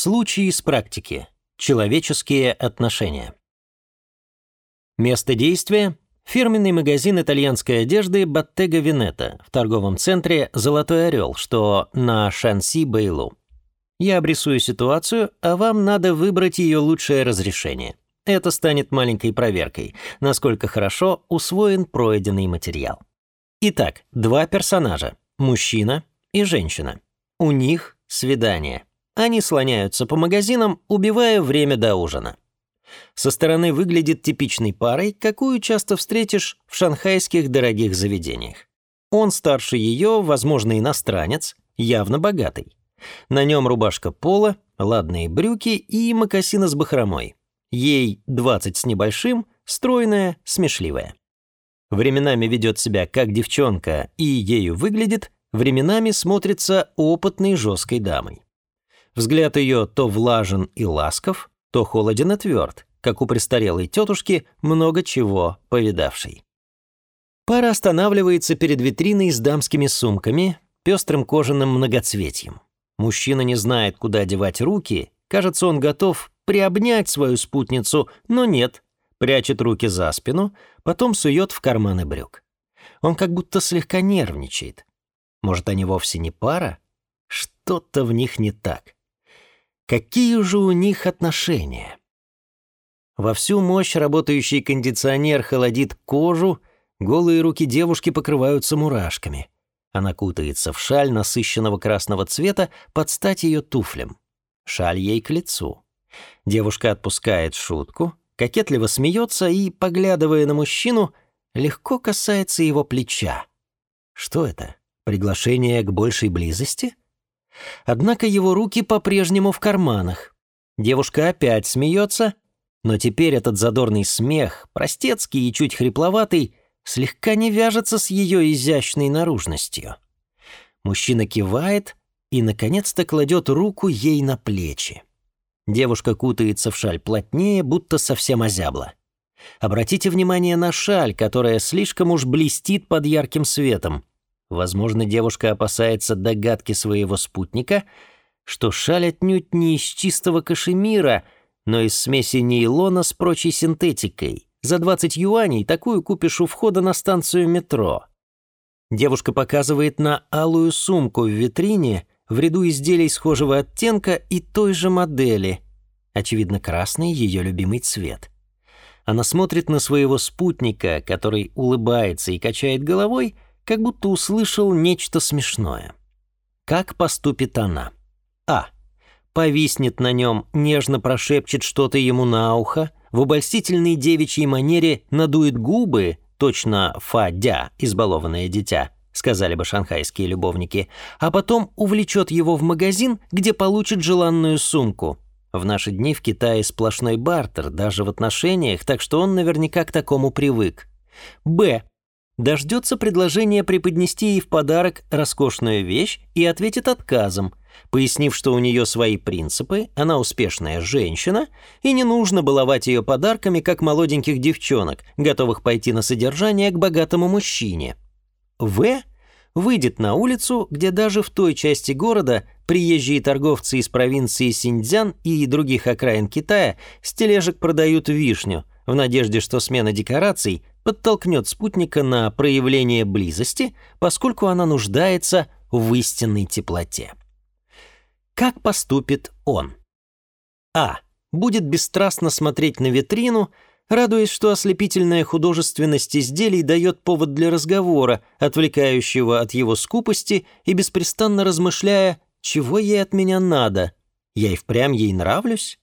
Случаи из практики. Человеческие отношения. Место действия – фирменный магазин итальянской одежды Bottega Veneta в торговом центре «Золотой орел», что на Шанси-Бэйлу. Я обрисую ситуацию, а вам надо выбрать ее лучшее разрешение. Это станет маленькой проверкой, насколько хорошо усвоен пройденный материал. Итак, два персонажа – мужчина и женщина. У них свидание. Они слоняются по магазинам, убивая время до ужина. Со стороны выглядит типичной парой, какую часто встретишь в шанхайских дорогих заведениях. Он старше ее, возможно, иностранец, явно богатый. На нем рубашка пола, ладные брюки и мокасины с бахромой. Ей 20 с небольшим, стройная, смешливая. Временами ведет себя как девчонка и ею выглядит, временами смотрится опытной жесткой дамой. Взгляд ее то влажен и ласков, то холоден и тверд, как у престарелой тетушки, много чего повидавшей. Пара останавливается перед витриной с дамскими сумками, пестрым кожаным многоцветием. Мужчина не знает, куда девать руки, кажется, он готов приобнять свою спутницу, но нет, прячет руки за спину, потом сует в карманы брюк. Он как будто слегка нервничает. Может, они вовсе не пара? Что-то в них не так. Какие же у них отношения? Во всю мощь работающий кондиционер холодит кожу, голые руки девушки покрываются мурашками. Она кутается в шаль насыщенного красного цвета под стать ее туфлям. Шаль ей к лицу. Девушка отпускает шутку, кокетливо смеется и, поглядывая на мужчину, легко касается его плеча. Что это? Приглашение к большей близости? — Однако его руки по-прежнему в карманах. Девушка опять смеется, но теперь этот задорный смех, простецкий и чуть хрипловатый, слегка не вяжется с ее изящной наружностью. Мужчина кивает и, наконец-то, кладет руку ей на плечи. Девушка кутается в шаль плотнее, будто совсем озябла. Обратите внимание на шаль, которая слишком уж блестит под ярким светом. Возможно, девушка опасается догадки своего спутника, что шаль отнюдь не из чистого кашемира, но из смеси нейлона с прочей синтетикой. За 20 юаней такую купишь у входа на станцию метро. Девушка показывает на алую сумку в витрине в ряду изделий схожего оттенка и той же модели. Очевидно, красный — ее любимый цвет. Она смотрит на своего спутника, который улыбается и качает головой — как будто услышал нечто смешное. Как поступит она? А. Повиснет на нем, нежно прошепчет что-то ему на ухо, в обольстительной девичьей манере надует губы, точно фа-дя, избалованное дитя, сказали бы шанхайские любовники, а потом увлечет его в магазин, где получит желанную сумку. В наши дни в Китае сплошной бартер, даже в отношениях, так что он наверняка к такому привык. Б дождется предложения преподнести ей в подарок роскошную вещь и ответит отказом, пояснив, что у нее свои принципы, она успешная женщина, и не нужно баловать ее подарками, как молоденьких девчонок, готовых пойти на содержание к богатому мужчине. В выйдет на улицу, где даже в той части города приезжие торговцы из провинции Синьцзян и других окраин Китая с тележек продают вишню, в надежде, что смена декораций подтолкнет спутника на проявление близости, поскольку она нуждается в истинной теплоте. Как поступит он? А. Будет бесстрастно смотреть на витрину, радуясь, что ослепительная художественность изделий дает повод для разговора, отвлекающего от его скупости и беспрестанно размышляя, чего ей от меня надо, я и впрямь ей нравлюсь?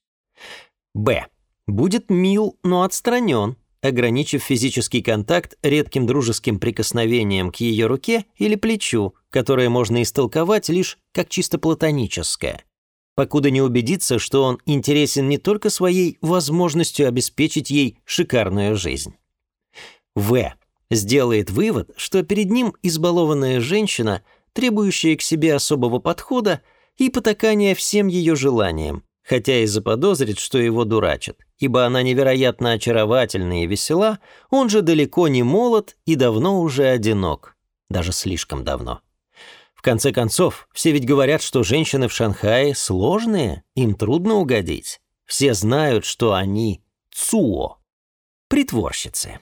Б. Будет мил, но отстранен, ограничив физический контакт редким дружеским прикосновением к ее руке или плечу, которое можно истолковать лишь как чисто платоническое, покуда не убедится, что он интересен не только своей возможностью обеспечить ей шикарную жизнь. В. Сделает вывод, что перед ним избалованная женщина, требующая к себе особого подхода и потакания всем ее желаниям, хотя и заподозрит, что его дурачат, ибо она невероятно очаровательна и весела, он же далеко не молод и давно уже одинок, даже слишком давно. В конце концов, все ведь говорят, что женщины в Шанхае сложные, им трудно угодить. Все знают, что они цуо, притворщицы.